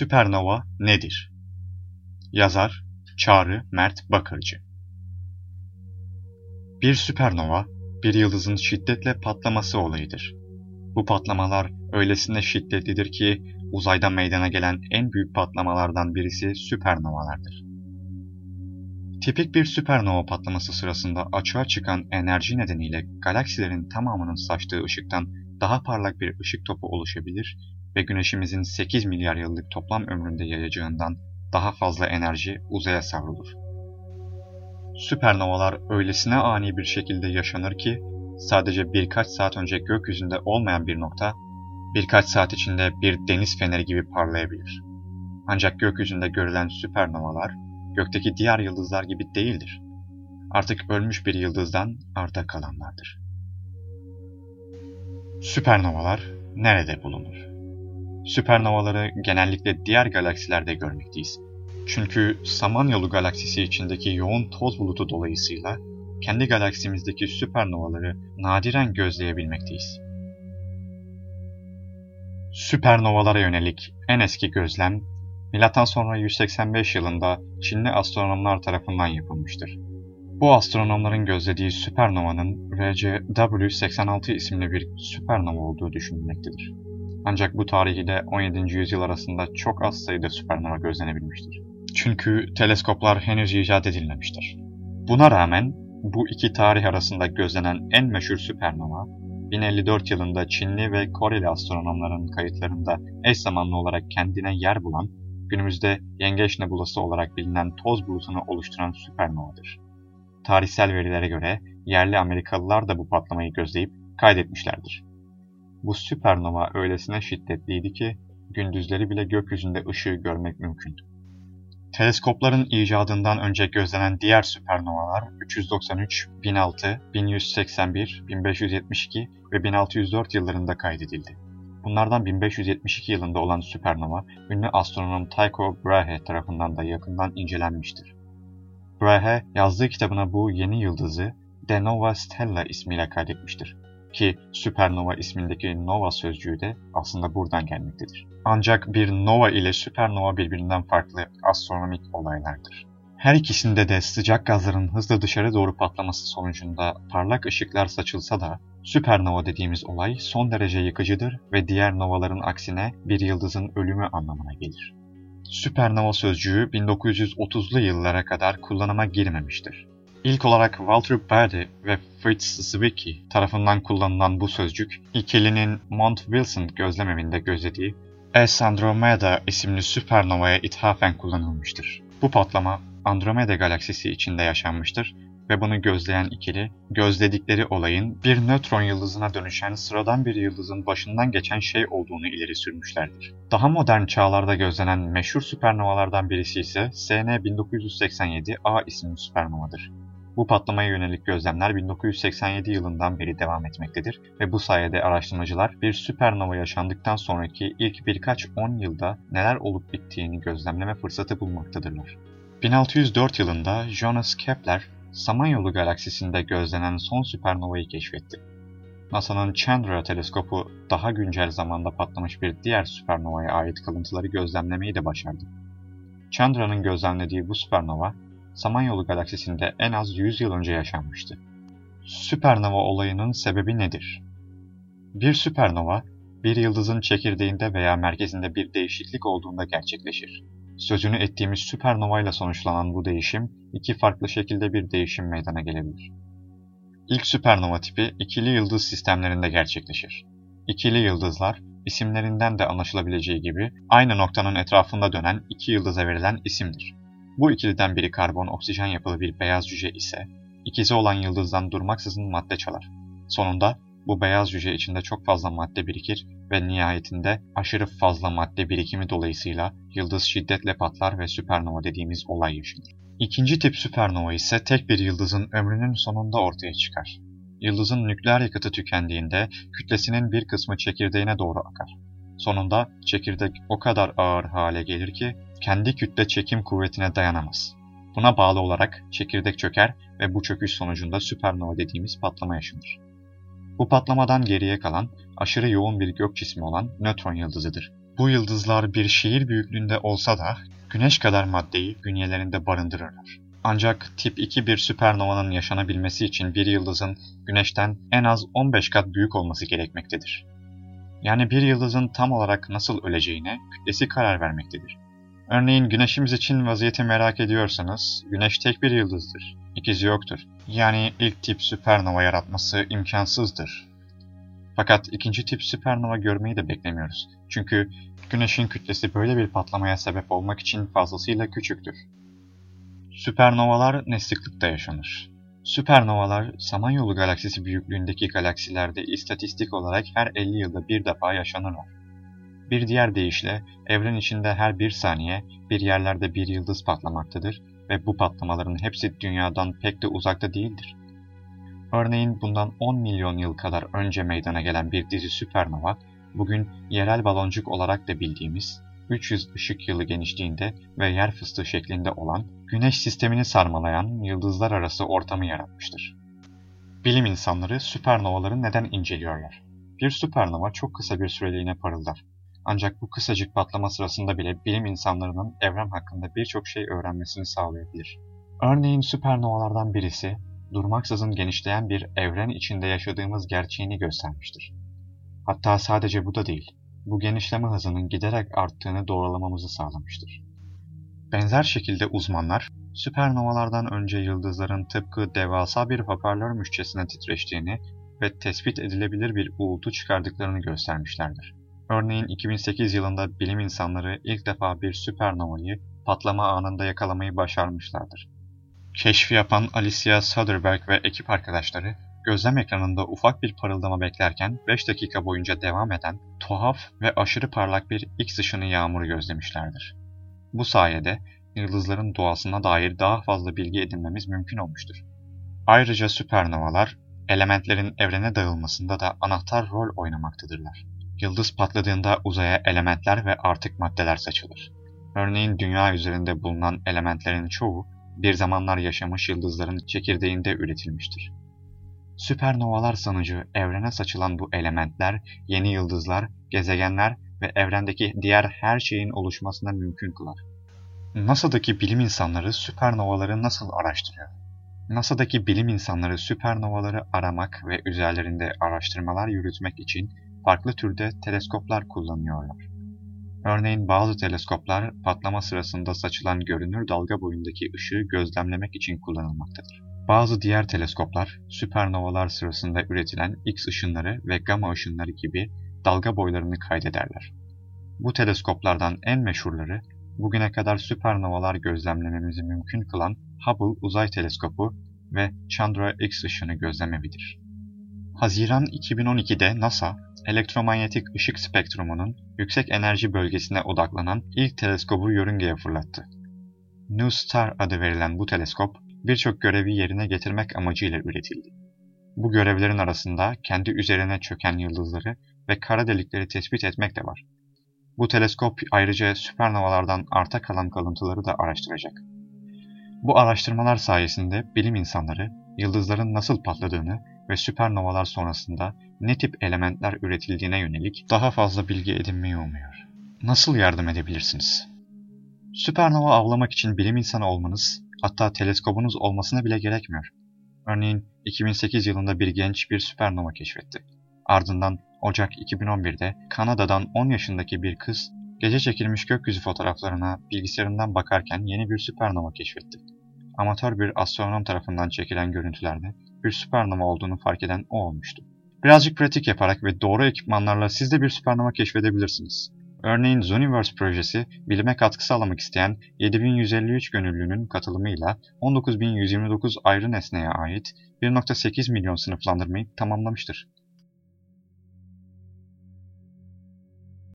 Süpernova nedir? Yazar Çağrı Mert Bakırcı Bir süpernova, bir yıldızın şiddetle patlaması olayıdır. Bu patlamalar öylesine şiddetlidir ki uzayda meydana gelen en büyük patlamalardan birisi süpernovalardır. Tipik bir süpernova patlaması sırasında açığa çıkan enerji nedeniyle galaksilerin tamamının saçtığı ışıktan daha parlak bir ışık topu oluşabilir ve Güneşimizin 8 milyar yıllık toplam ömründe yayacağından daha fazla enerji uzaya savrulur. Süpernovalar öylesine ani bir şekilde yaşanır ki sadece birkaç saat önce gökyüzünde olmayan bir nokta birkaç saat içinde bir deniz feneri gibi parlayabilir. Ancak gökyüzünde görülen süpernovalar gökteki diğer yıldızlar gibi değildir. Artık ölmüş bir yıldızdan arta kalanlardır. Süpernovalar nerede bulunur? Süpernovaları genellikle diğer galaksilerde görmekteyiz. Çünkü Samanyolu galaksisi içindeki yoğun toz bulutu dolayısıyla kendi galaksimizdeki süpernovaları nadiren gözleyebilmekteyiz. Süpernovalara yönelik en eski gözlem Milattan sonra 185 yılında Çinli astronomlar tarafından yapılmıştır. Bu astronomların gözlediği süpernovanın RCW86 isimli bir süpernova olduğu düşünülmektedir. Ancak bu tarih ile 17. yüzyıl arasında çok az sayıda süpernova gözlenebilmiştir. Çünkü teleskoplar henüz icat edilmemiştir. Buna rağmen bu iki tarih arasında gözlenen en meşhur süpernova, 1054 yılında Çinli ve Koreli astronomların kayıtlarında eş zamanlı olarak kendine yer bulan, günümüzde Yengeç Nebulası olarak bilinen toz bulutunu oluşturan süpernovadır. Tarihsel verilere göre yerli Amerikalılar da bu patlamayı gözleyip kaydetmişlerdir. Bu süpernova öylesine şiddetliydi ki gündüzleri bile gökyüzünde ışığı görmek mümkündü. Teleskopların icadından önce gözlenen diğer süpernovalar 393, 1006, 1181, 1572 ve 1604 yıllarında kaydedildi. Bunlardan 1572 yılında olan süpernova, ünlü astronom Tycho Brahe tarafından da yakından incelenmiştir. Brahe yazdığı kitabına bu yeni yıldızı De Nova Stella ismiyle kaydetmiştir ki süpernova ismindeki nova sözcüğü de aslında buradan gelmektedir. Ancak bir nova ile süpernova birbirinden farklı astronomik olaylardır. Her ikisinde de sıcak gazların hızla dışarı doğru patlaması sonucunda parlak ışıklar saçılsa da süpernova dediğimiz olay son derece yıkıcıdır ve diğer novaların aksine bir yıldızın ölümü anlamına gelir. Süpernova sözcüğü 1930'lu yıllara kadar kullanıma girmemiştir. İlk olarak Walter Beatty ve Fritz Zwicky tarafından kullanılan bu sözcük, ikilinin Mount Wilson gözlemevinde gözlediği S Andromeda isimli süpernovaya ithafen kullanılmıştır. Bu patlama Andromeda galaksisi içinde yaşanmıştır ve bunu gözleyen ikili, gözledikleri olayın bir nötron yıldızına dönüşen sıradan bir yıldızın başından geçen şey olduğunu ileri sürmüşlerdir. Daha modern çağlarda gözlenen meşhur süpernovalardan birisi ise SN 1987 A isimli süpernovadır. Bu patlamaya yönelik gözlemler 1987 yılından beri devam etmektedir ve bu sayede araştırmacılar bir süpernova yaşandıktan sonraki ilk birkaç on yılda neler olup bittiğini gözlemleme fırsatı bulmaktadırlar. 1604 yılında Jonas Kepler, Samanyolu galaksisinde gözlenen son süpernovayı keşfetti. NASA'nın Chandra teleskopu daha güncel zamanda patlamış bir diğer süpernovaya ait kalıntıları gözlemlemeyi de başardı. Chandra'nın gözlemlediği bu süpernova, Samanyolu galaksisinde en az 100 yıl önce yaşanmıştı. Süpernova olayının sebebi nedir? Bir süpernova, bir yıldızın çekirdeğinde veya merkezinde bir değişiklik olduğunda gerçekleşir. Sözünü ettiğimiz süpernova ile sonuçlanan bu değişim, iki farklı şekilde bir değişim meydana gelebilir. İlk süpernova tipi ikili yıldız sistemlerinde gerçekleşir. İkili yıldızlar, isimlerinden de anlaşılabileceği gibi aynı noktanın etrafında dönen iki yıldıza verilen isimdir. Bu ikiliden biri karbon oksijen yapılı bir beyaz cüce ise ikizi olan yıldızdan durmaksızın madde çalar. Sonunda bu beyaz cüce içinde çok fazla madde birikir ve nihayetinde aşırı fazla madde birikimi dolayısıyla yıldız şiddetle patlar ve süpernova dediğimiz olay yaşanır. İkinci tip süpernova ise tek bir yıldızın ömrünün sonunda ortaya çıkar. Yıldızın nükleer yakıtı tükendiğinde kütlesinin bir kısmı çekirdeğine doğru akar. Sonunda çekirdek o kadar ağır hale gelir ki kendi kütle çekim kuvvetine dayanamaz. Buna bağlı olarak çekirdek çöker ve bu çöküş sonucunda süpernova dediğimiz patlama yaşanır. Bu patlamadan geriye kalan aşırı yoğun bir gök cismi olan nötron yıldızıdır Bu yıldızlar bir şehir büyüklüğünde olsa da güneş kadar maddeyi bünyelerinde barındırırlar. Ancak tip 2 bir süpernovanın yaşanabilmesi için bir yıldızın güneşten en az 15 kat büyük olması gerekmektedir. Yani bir yıldızın tam olarak nasıl öleceğine kütlesi karar vermektedir. Örneğin güneşimiz için vaziyeti merak ediyorsanız, güneş tek bir yıldızdır. İkizi yoktur. Yani ilk tip süpernova yaratması imkansızdır. Fakat ikinci tip süpernova görmeyi de beklemiyoruz. Çünkü güneşin kütlesi böyle bir patlamaya sebep olmak için fazlasıyla küçüktür. Süpernovalar ne sıklıkta yaşanır? Süpernovalar, Samanyolu galaksisi büyüklüğündeki galaksilerde istatistik olarak her 50 yılda bir defa yaşanırlar. Bir diğer deyişle, evren içinde her bir saniye bir yerlerde bir yıldız patlamaktadır ve bu patlamaların hepsi dünyadan pek de uzakta değildir. Örneğin bundan 10 milyon yıl kadar önce meydana gelen bir dizi süpernova, bugün yerel baloncuk olarak da bildiğimiz 300 ışık yılı genişliğinde ve yer fıstığı şeklinde olan Güneş sistemini sarmalayan yıldızlar arası ortamı yaratmıştır. Bilim insanları süpernovaları neden inceliyorlar? Bir süpernova çok kısa bir süreliğine parıldar. Ancak bu kısacık patlama sırasında bile bilim insanlarının evren hakkında birçok şey öğrenmesini sağlayabilir. Örneğin süpernovalardan birisi, durmaksızın genişleyen bir evren içinde yaşadığımız gerçeğini göstermiştir. Hatta sadece bu da değil, bu genişleme hızının giderek arttığını doğrulamamızı sağlamıştır. Benzer şekilde uzmanlar, süpernovalardan önce yıldızların tıpkı devasa bir hoparlörmüşçesine titreştiğini ve tespit edilebilir bir uğultu çıkardıklarını göstermişlerdir. Örneğin 2008 yılında bilim insanları ilk defa bir süpernovayı patlama anında yakalamayı başarmışlardır. Keşfi yapan Alicia Söderberg ve ekip arkadaşları gözlem ekranında ufak bir parıldama beklerken 5 dakika boyunca devam eden tuhaf ve aşırı parlak bir X ışını yağmuru gözlemişlerdir. Bu sayede yıldızların doğasına dair daha fazla bilgi edinmemiz mümkün olmuştur. Ayrıca süpernovalar, elementlerin evrene dağılmasında da anahtar rol oynamaktadırlar. Yıldız patladığında uzaya elementler ve artık maddeler saçılır. Örneğin dünya üzerinde bulunan elementlerin çoğu bir zamanlar yaşamış yıldızların çekirdeğinde üretilmiştir. Süpernovalar sonucu evrene saçılan bu elementler, yeni yıldızlar, gezegenler ve evrendeki diğer her şeyin oluşmasına mümkün kılar. NASA'daki bilim insanları süpernovaları nasıl araştırıyor? NASA'daki bilim insanları süpernovaları aramak ve üzerlerinde araştırmalar yürütmek için farklı türde teleskoplar kullanıyorlar. Örneğin bazı teleskoplar patlama sırasında saçılan görünür dalga boyundaki ışığı gözlemlemek için kullanılmaktadır. Bazı diğer teleskoplar süpernovalar sırasında üretilen X ışınları ve gamma ışınları gibi dalga boylarını kaydederler. Bu teleskoplardan en meşhurları bugüne kadar süpernovalar gözlemlememizi mümkün kılan Hubble Uzay Teleskopu ve Chandra X ışını gözlemevidir. Haziran 2012'de NASA, elektromanyetik ışık spektrumunun yüksek enerji bölgesine odaklanan ilk teleskobu yörüngeye fırlattı. New Star adı verilen bu teleskop, birçok görevi yerine getirmek amacıyla üretildi. Bu görevlerin arasında kendi üzerine çöken yıldızları ve kara delikleri tespit etmek de var. Bu teleskop ayrıca süpernovalardan arta kalan kalıntıları da araştıracak. Bu araştırmalar sayesinde bilim insanları yıldızların nasıl patladığını ve süpernovalar sonrasında ne tip elementler üretildiğine yönelik daha fazla bilgi edinmeyi umuyor. Nasıl yardım edebilirsiniz? Süpernova avlamak için bilim insanı olmanız, hatta teleskobunuz olmasına bile gerekmiyor. Örneğin 2008 yılında bir genç bir süpernova keşfetti. Ardından Ocak 2011'de Kanada'dan 10 yaşındaki bir kız gece çekilmiş gökyüzü fotoğraflarına bilgisayarından bakarken yeni bir süpernova keşfetti. Amatör bir astronom tarafından çekilen görüntülerde bir süpernova olduğunu fark eden o olmuştu. Birazcık pratik yaparak ve doğru ekipmanlarla siz de bir süpernova keşfedebilirsiniz. Örneğin Zooniverse projesi, bilime katkı sağlamak isteyen 7153 gönüllünün katılımıyla 19129 ayrı nesneye ait 1.8 milyon sınıflandırmayı tamamlamıştır.